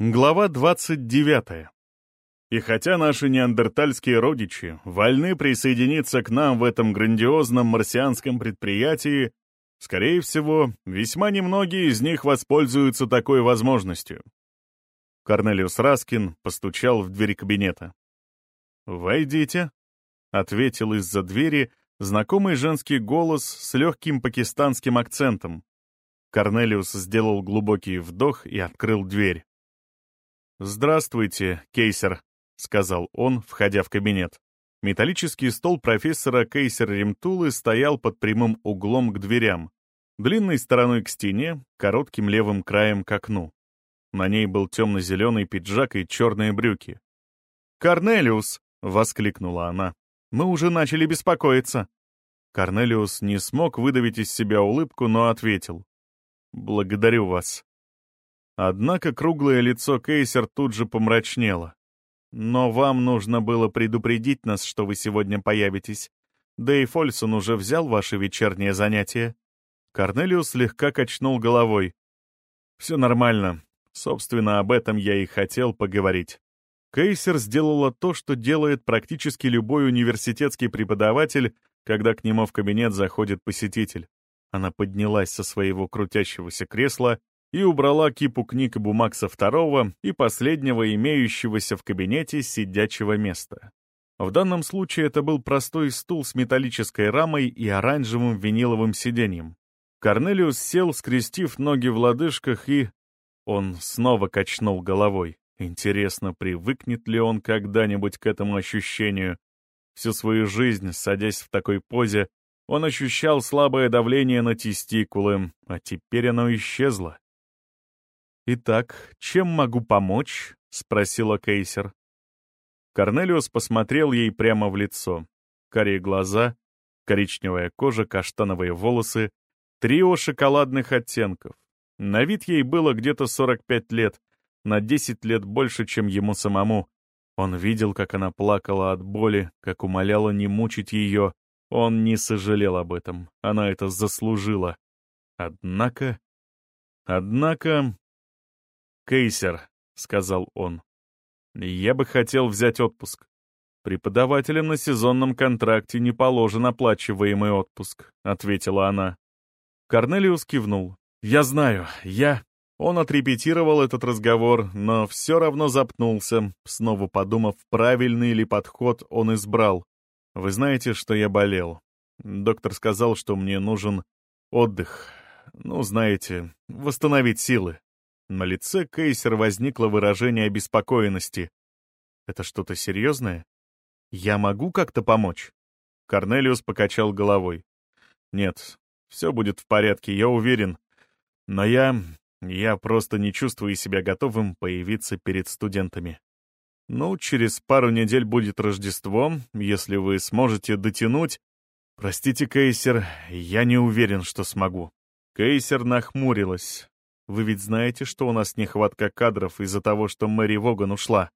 Глава 29. И хотя наши неандертальские родичи вольны присоединиться к нам в этом грандиозном марсианском предприятии, скорее всего, весьма немногие из них воспользуются такой возможностью. Корнелиус Раскин постучал в дверь кабинета. «Войдите», — ответил из-за двери знакомый женский голос с легким пакистанским акцентом. Корнелиус сделал глубокий вдох и открыл дверь. «Здравствуйте, Кейсер», — сказал он, входя в кабинет. Металлический стол профессора Кейсер Ремтулы стоял под прямым углом к дверям, длинной стороной к стене, коротким левым краем к окну. На ней был темно-зеленый пиджак и черные брюки. «Корнелиус!» — воскликнула она. «Мы уже начали беспокоиться». Корнелиус не смог выдавить из себя улыбку, но ответил. «Благодарю вас. Однако круглое лицо Кейсер тут же помрачнело. «Но вам нужно было предупредить нас, что вы сегодня появитесь. Да и Фольсон уже взял ваше вечернее занятие». Корнелиус слегка качнул головой. «Все нормально. Собственно, об этом я и хотел поговорить». Кейсер сделала то, что делает практически любой университетский преподаватель, когда к нему в кабинет заходит посетитель. Она поднялась со своего крутящегося кресла и убрала кипу книг и бумаг со второго и последнего имеющегося в кабинете сидячего места. В данном случае это был простой стул с металлической рамой и оранжевым виниловым сиденьем. Корнелиус сел, скрестив ноги в лодыжках, и... Он снова качнул головой. Интересно, привыкнет ли он когда-нибудь к этому ощущению? Всю свою жизнь, садясь в такой позе, он ощущал слабое давление на тестикулы, а теперь оно исчезло. «Итак, чем могу помочь?» — спросила Кейсер. Корнелиус посмотрел ей прямо в лицо. Карие глаза, коричневая кожа, каштановые волосы, трио шоколадных оттенков. На вид ей было где-то 45 лет, на 10 лет больше, чем ему самому. Он видел, как она плакала от боли, как умоляла не мучить ее. Он не сожалел об этом, она это заслужила. Однако... Однако «Кейсер», — сказал он, — «я бы хотел взять отпуск. Преподавателям на сезонном контракте не положен оплачиваемый отпуск», — ответила она. Корнелиус кивнул. «Я знаю, я...» Он отрепетировал этот разговор, но все равно запнулся, снова подумав, правильный ли подход он избрал. «Вы знаете, что я болел. Доктор сказал, что мне нужен отдых. Ну, знаете, восстановить силы. На лице Кейсер возникло выражение обеспокоенности. «Это что-то серьезное? Я могу как-то помочь?» Корнелиус покачал головой. «Нет, все будет в порядке, я уверен. Но я... я просто не чувствую себя готовым появиться перед студентами. Ну, через пару недель будет Рождество, если вы сможете дотянуть... Простите, Кейсер, я не уверен, что смогу». Кейсер нахмурилась. Вы ведь знаете, что у нас нехватка кадров из-за того, что Мэри Воган ушла?»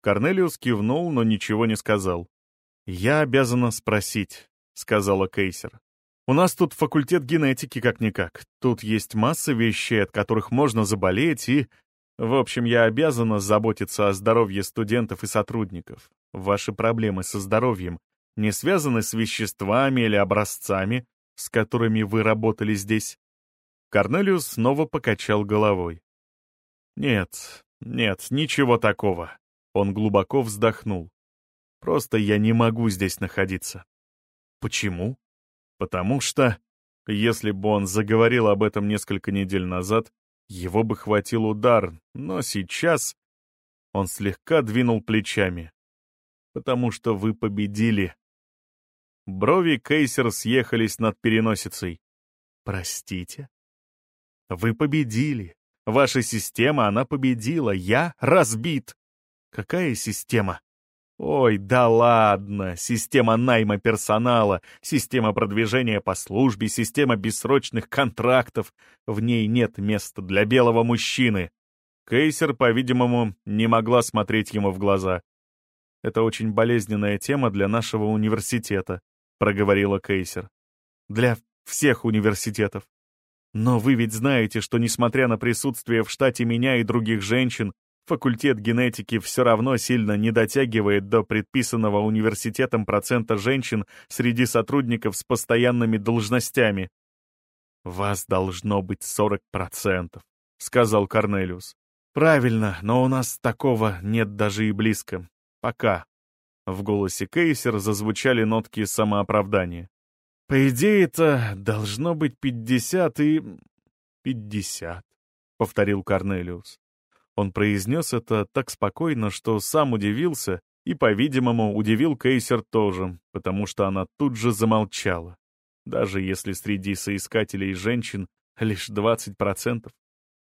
Корнелиус кивнул, но ничего не сказал. «Я обязана спросить», — сказала Кейсер. «У нас тут факультет генетики как-никак. Тут есть масса вещей, от которых можно заболеть, и... В общем, я обязана заботиться о здоровье студентов и сотрудников. Ваши проблемы со здоровьем не связаны с веществами или образцами, с которыми вы работали здесь?» Корнелиус снова покачал головой. «Нет, нет, ничего такого». Он глубоко вздохнул. «Просто я не могу здесь находиться». «Почему?» «Потому что, если бы он заговорил об этом несколько недель назад, его бы хватил удар, но сейчас...» Он слегка двинул плечами. «Потому что вы победили». Брови Кейсер съехались над переносицей. «Простите?» Вы победили. Ваша система, она победила. Я разбит. Какая система? Ой, да ладно. Система найма персонала, система продвижения по службе, система бессрочных контрактов. В ней нет места для белого мужчины. Кейсер, по-видимому, не могла смотреть ему в глаза. «Это очень болезненная тема для нашего университета», — проговорила Кейсер. «Для всех университетов. Но вы ведь знаете, что, несмотря на присутствие в штате меня и других женщин, Факультет генетики все равно сильно не дотягивает до предписанного университетом процента женщин среди сотрудников с постоянными должностями. «Вас должно быть 40%, — сказал Корнелиус. «Правильно, но у нас такого нет даже и близко. Пока». В голосе Кейсер зазвучали нотки самооправдания. «По идее, это должно быть пятьдесят и...» «Пятьдесят», — повторил Корнелиус. Он произнес это так спокойно, что сам удивился, и, по-видимому, удивил Кейсер тоже, потому что она тут же замолчала. Даже если среди соискателей женщин лишь 20%.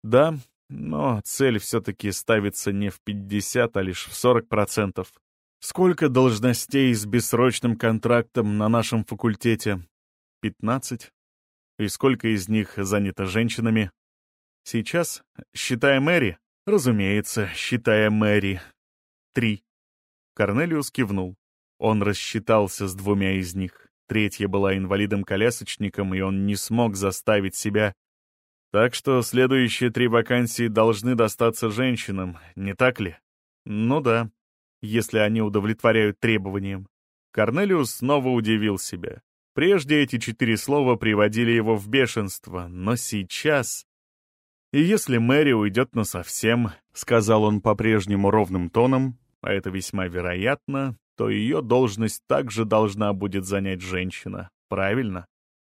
Да, но цель все-таки ставится не в 50, а лишь в 40%. Сколько должностей с бессрочным контрактом на нашем факультете? 15. И сколько из них занято женщинами? Сейчас, считая Мэри, Разумеется, считая Мэри. Три. Корнелиус кивнул. Он рассчитался с двумя из них. Третья была инвалидом-колясочником, и он не смог заставить себя. Так что следующие три вакансии должны достаться женщинам, не так ли? Ну да, если они удовлетворяют требованиям. Корнелиус снова удивил себя. Прежде эти четыре слова приводили его в бешенство, но сейчас... И если Мэри уйдет насовсем, — сказал он по-прежнему ровным тоном, а это весьма вероятно, то ее должность также должна будет занять женщина, правильно?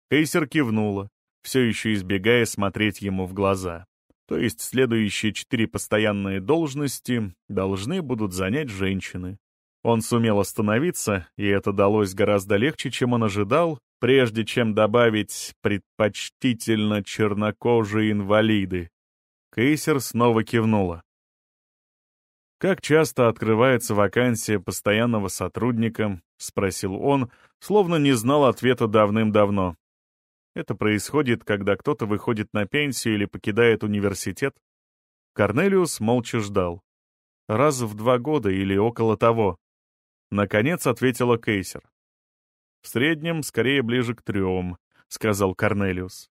Кейсер кивнула, все еще избегая смотреть ему в глаза. То есть следующие четыре постоянные должности должны будут занять женщины. Он сумел остановиться, и это далось гораздо легче, чем он ожидал, прежде чем добавить «предпочтительно чернокожие инвалиды». Кейсер снова кивнула. «Как часто открывается вакансия постоянного сотрудника?» — спросил он, словно не знал ответа давным-давно. Это происходит, когда кто-то выходит на пенсию или покидает университет. Корнелиус молча ждал. Раз в два года или около того. Наконец ответила Кейсер. «В среднем, скорее ближе к трем», — сказал Корнелиус.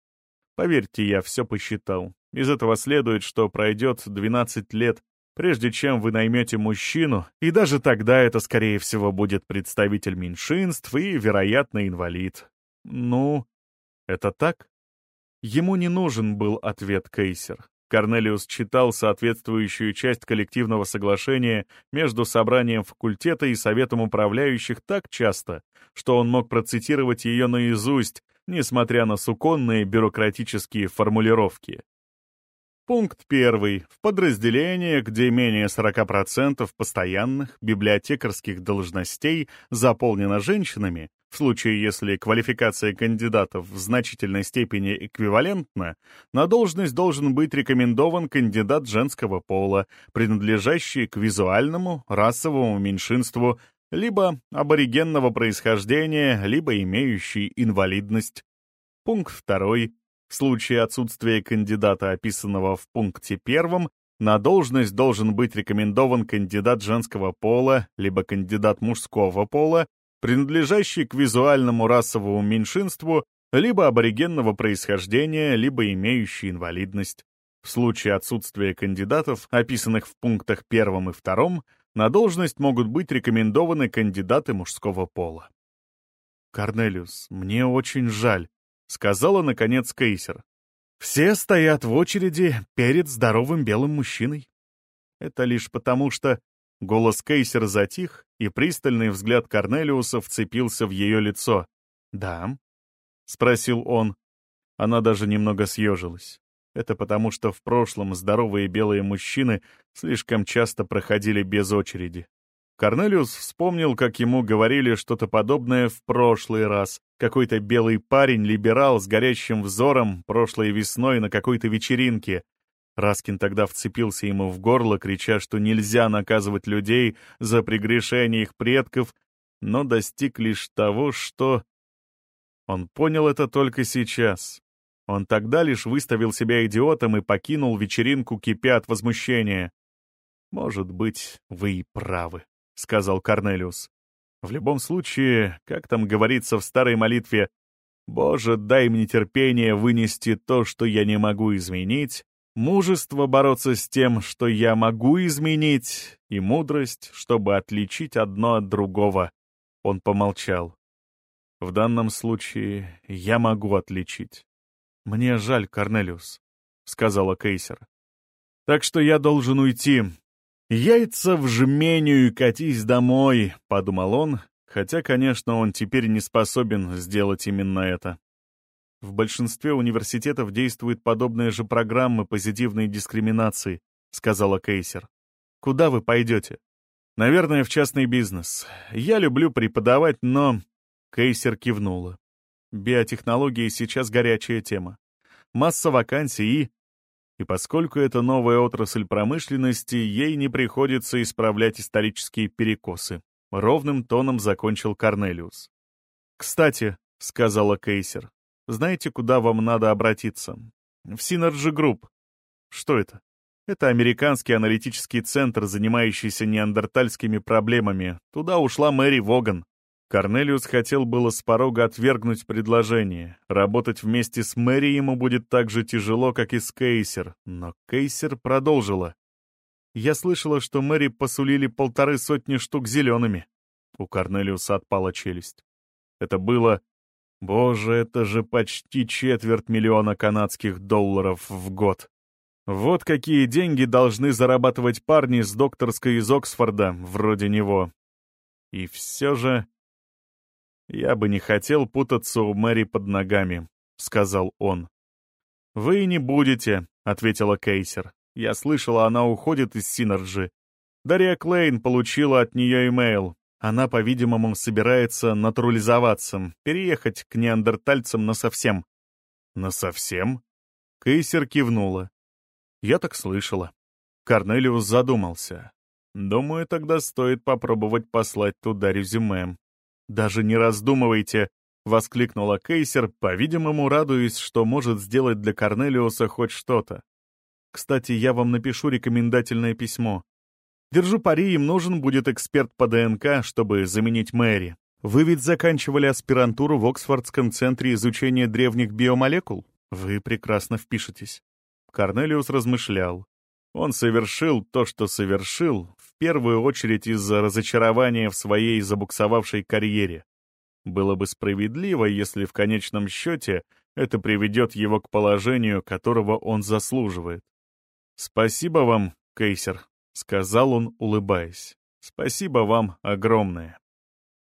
«Поверьте, я все посчитал. Из этого следует, что пройдет 12 лет, прежде чем вы наймете мужчину, и даже тогда это, скорее всего, будет представитель меньшинств и, вероятно, инвалид. Ну, это так? Ему не нужен был ответ Кейсер. Корнелиус читал соответствующую часть коллективного соглашения между собранием факультета и советом управляющих так часто, что он мог процитировать ее наизусть, несмотря на суконные бюрократические формулировки. Пункт первый. В подразделение, где менее 40% постоянных библиотекарских должностей заполнено женщинами, в случае, если квалификация кандидатов в значительной степени эквивалентна, на должность должен быть рекомендован кандидат женского пола, принадлежащий к визуальному, расовому меньшинству, либо аборигенного происхождения, либо имеющий инвалидность. Пункт второй. В случае отсутствия кандидата, описанного в пункте первом, на должность должен быть рекомендован кандидат женского пола, либо кандидат мужского пола, принадлежащий к визуальному расовому меньшинству, либо аборигенного происхождения, либо имеющий инвалидность. В случае отсутствия кандидатов, описанных в пунктах первом и втором, на должность могут быть рекомендованы кандидаты мужского пола. «Корнелиус, мне очень жаль», — сказала, наконец, Кейсер. «Все стоят в очереди перед здоровым белым мужчиной. Это лишь потому, что...» Голос Кейсер затих, и пристальный взгляд Корнелиуса вцепился в ее лицо. «Да?» — спросил он. Она даже немного съежилась. Это потому, что в прошлом здоровые белые мужчины слишком часто проходили без очереди. Корнелиус вспомнил, как ему говорили что-то подобное в прошлый раз. Какой-то белый парень-либерал с горящим взором прошлой весной на какой-то вечеринке. Раскин тогда вцепился ему в горло, крича, что нельзя наказывать людей за прегрешение их предков, но достиг лишь того, что... Он понял это только сейчас. Он тогда лишь выставил себя идиотом и покинул вечеринку, кипя от возмущения. «Может быть, вы и правы», — сказал Корнелиус. «В любом случае, как там говорится в старой молитве, «Боже, дай мне терпение вынести то, что я не могу изменить, Мужество бороться с тем, что я могу изменить, и мудрость, чтобы отличить одно от другого. Он помолчал. В данном случае я могу отличить. Мне жаль, Корнелиус, — сказала Кейсер. Так что я должен уйти. Яйца в жменю и катись домой, — подумал он, хотя, конечно, он теперь не способен сделать именно это. В большинстве университетов действуют подобные же программы позитивной дискриминации, сказала Кейсер. Куда вы пойдете? Наверное, в частный бизнес. Я люблю преподавать, но... Кейсер кивнула. Биотехнологии сейчас горячая тема. Масса вакансий и... И поскольку это новая отрасль промышленности, ей не приходится исправлять исторические перекосы. Ровным тоном закончил Корнелиус. «Кстати», — сказала Кейсер, знаете, куда вам надо обратиться? В Synergy Group. Что это? Это американский аналитический центр, занимающийся неандертальскими проблемами. Туда ушла Мэри Воган. Корнелиус хотел было с порога отвергнуть предложение. Работать вместе с Мэри ему будет так же тяжело, как и с Кейсер. Но Кейсер продолжила. «Я слышала, что Мэри посулили полторы сотни штук зелеными». У Корнелиуса отпала челюсть. Это было Боже, это же почти четверть миллиона канадских долларов в год. Вот какие деньги должны зарабатывать парни с докторской из Оксфорда, вроде него. И все же... «Я бы не хотел путаться у Мэри под ногами», — сказал он. «Вы не будете», — ответила Кейсер. «Я слышала, она уходит из Синерджи. Дарья Клейн получила от нее имейл. Она, по-видимому, собирается натурализоваться, переехать к неандертальцам насовсем. Насовсем? Кейсер кивнула. Я так слышала. Корнелиус задумался. Думаю, тогда стоит попробовать послать туда резюме. Даже не раздумывайте, — воскликнула Кейсер, по-видимому, радуясь, что может сделать для Корнелиуса хоть что-то. «Кстати, я вам напишу рекомендательное письмо. Держу пари, им нужен будет эксперт по ДНК, чтобы заменить Мэри. Вы ведь заканчивали аспирантуру в Оксфордском центре изучения древних биомолекул? Вы прекрасно впишетесь. Корнелиус размышлял. Он совершил то, что совершил, в первую очередь из-за разочарования в своей забуксовавшей карьере. Было бы справедливо, если в конечном счете это приведет его к положению, которого он заслуживает. Спасибо вам, Кейсер, — сказал он, улыбаясь. «Спасибо вам огромное».